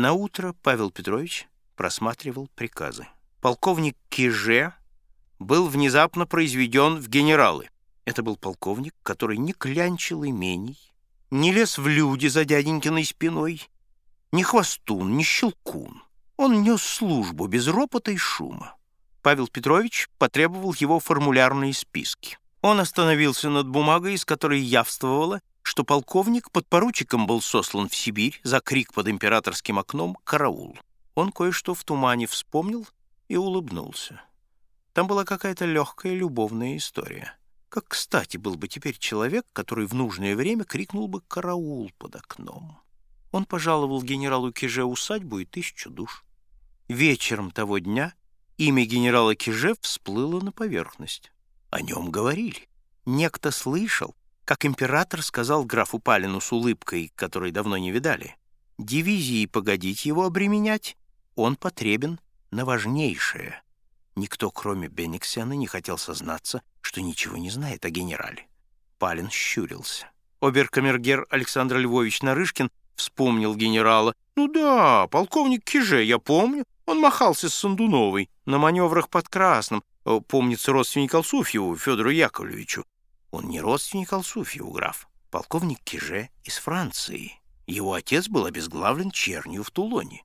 На утро Павел Петрович просматривал приказы. Полковник Киже был внезапно произведен в генералы. Это был полковник, который не клянчил имений, не лез в люди за дяденькиной спиной, не хвостун, не щелкун. Он нес службу без ропота и шума. Павел Петрович потребовал его формулярные списки. Он остановился над бумагой, из которой явствовало, что полковник под поручиком был сослан в Сибирь за крик под императорским окном «Караул». Он кое-что в тумане вспомнил и улыбнулся. Там была какая-то легкая любовная история. Как кстати был бы теперь человек, который в нужное время крикнул бы «Караул» под окном. Он пожаловал генералу Киже усадьбу и тысячу душ. Вечером того дня имя генерала Киже всплыло на поверхность. О нем говорили. Некто слышал, как император сказал графу Палину с улыбкой, которой давно не видали, «Дивизии погодить его обременять, он потребен на важнейшее». Никто, кроме Бенниксена, не хотел сознаться, что ничего не знает о генерале. Палин щурился. Оберкамергер Александр Львович Нарышкин вспомнил генерала. «Ну да, полковник Киже, я помню. Он махался с Сандуновой на маневрах под Красным. Помнится родственник Алсуфьеву, Федору Яковлевичу. Он не родственник Алсуфьеву, граф. Полковник Киже из Франции. Его отец был обезглавлен чернью в Тулоне.